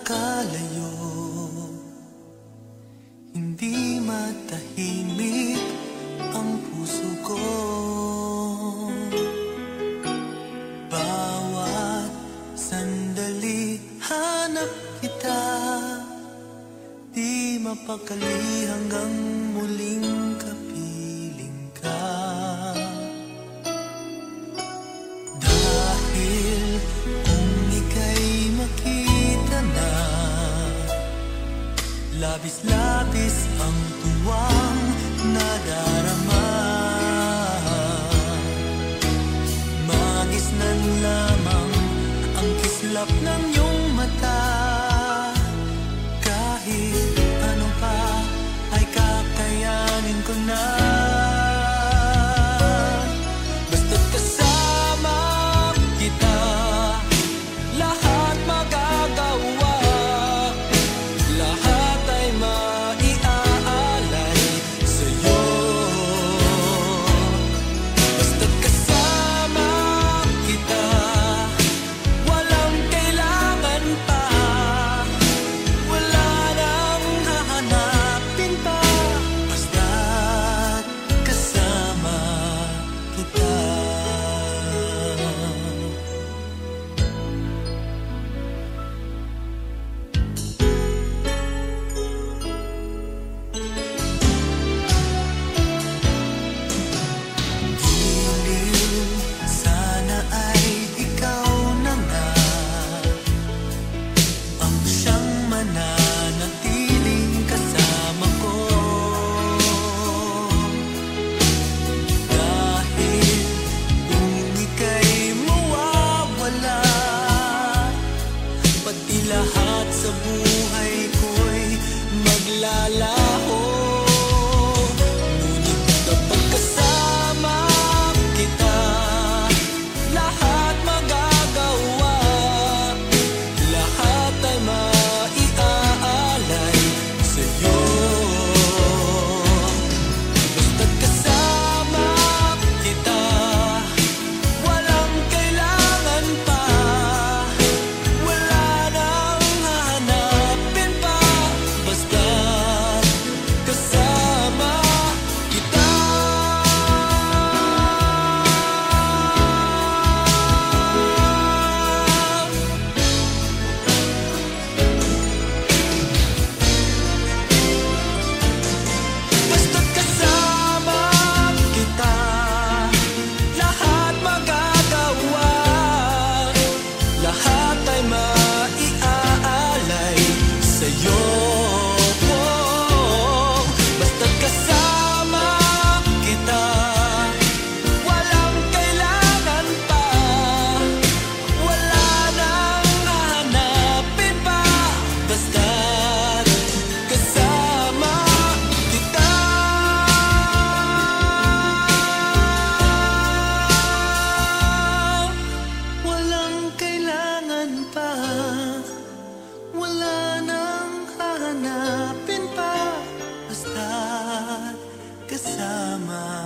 nakalayo Hindi matahimik ang puso ko. Bawat sandali hanap kita. Di mapakali hanggang muling kapit Labis-labis ang tuwang nadarama. Magis lamang ang kislap ng iyong mata. lama